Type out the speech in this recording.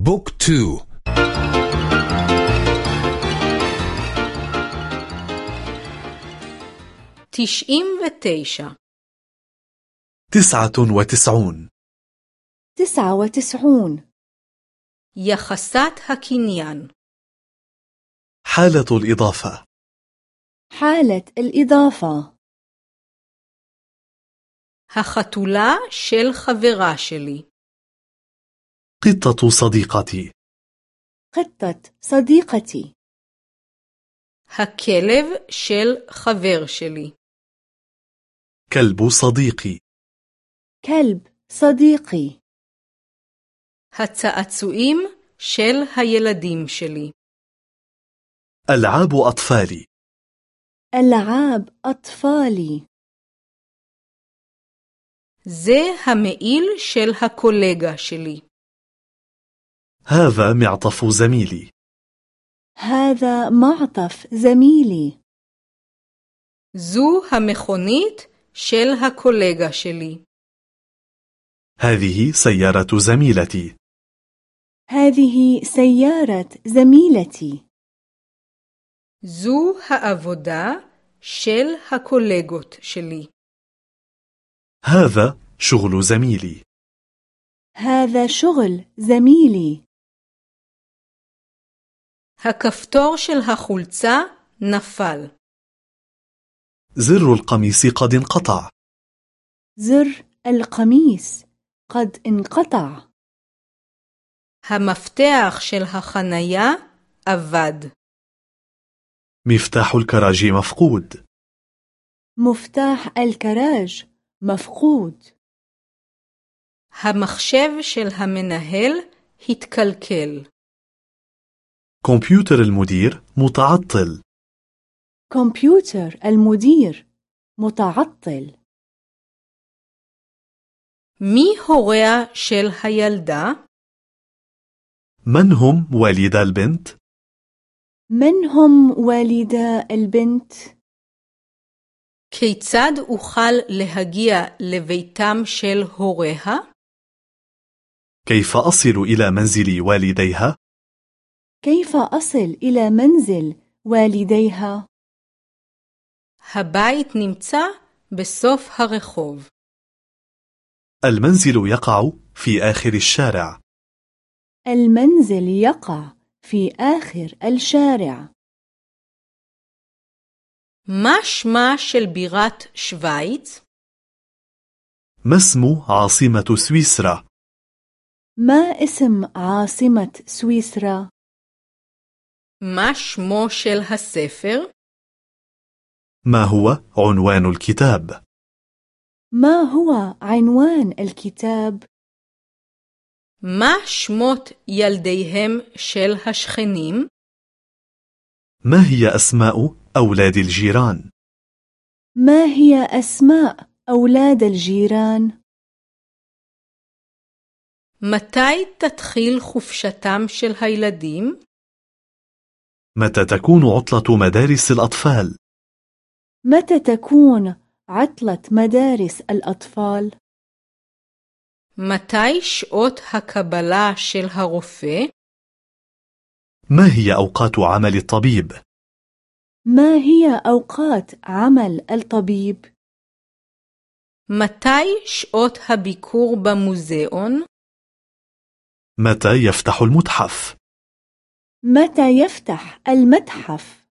بوك تو تشئيم وتيشة تسعة وتسعون تسعة وتسعون يخصات هكينيان حالة الإضافة حالة الإضافة החתולה של חברה שלי. قطة صديقتي قطة صديقتي הכלב של חבר שלי. كلب صديقي كلب صديقي הצעצועים של הילדים שלי. ألعاب أطفالي ألعاب أطفالي זה המעיל של הקולגה שלי. هذا معطف زميلي هذا معطف زميلي זו המכונית של הקולגה שלי. هذه سيارة زميلتي هذه سيارة زميلتي זו העבודה של הקולגות שלי. هذا شغل زميلي هذا شغل زميلي הכפתור של החולצה נפל. زر القميص قد انقطع زر القميص قد انقطع המפתח של החנייה אבד. مفتاح الكراج مفقود مفتاح الكراج مفقود המחשב של המנהל התקלקל. كمبيوتر المدير متعطل كمبيوتر المدير متعطل מי הוריה של הילדה? من هم والدا البنت؟ من هم والدا البنت؟ כיצד אוכל להגיע לביתם של הוריה? كيف أصل إلى منزل والديها؟ كيف أصل إلى منزل والديها؟ הבית נמצא בסוף הרחוב. المنزل يقع في آخر الشارع المنزل يقع في آخر الشارع מה שמה של בירת שווייץ? ما اسم عاصمة سويسرا؟ ما اسم عاصمة سويسرا؟ מה שמו של הספר? ما هو عنوان الكتاب؟ ما هو عنوان الكتاب؟ מה שמות ילדיהם של השכנים? ما هي أسماء أولاد الجيران؟ ما هي أسماء أولاد الجيران؟ מתי תתחיל חופשתם של הילדים? متى تكون عطلة مدارس الأطفال؟ متى تكون عطلة مدارس الأطفال؟ متى شؤت هكبلا شل هغفي؟ ما هي أوقات عمل الطبيب؟ ما هي أوقات عمل الطبيب؟ متى شؤت هبيكور بموزيون؟ متى يفتح المتحف؟ متى يفتح المتحف؟